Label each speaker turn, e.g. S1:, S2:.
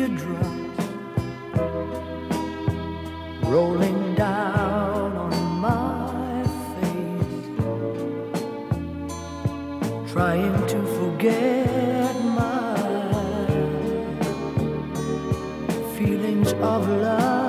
S1: Teardrops rolling down on my face, trying to forget my feelings of love.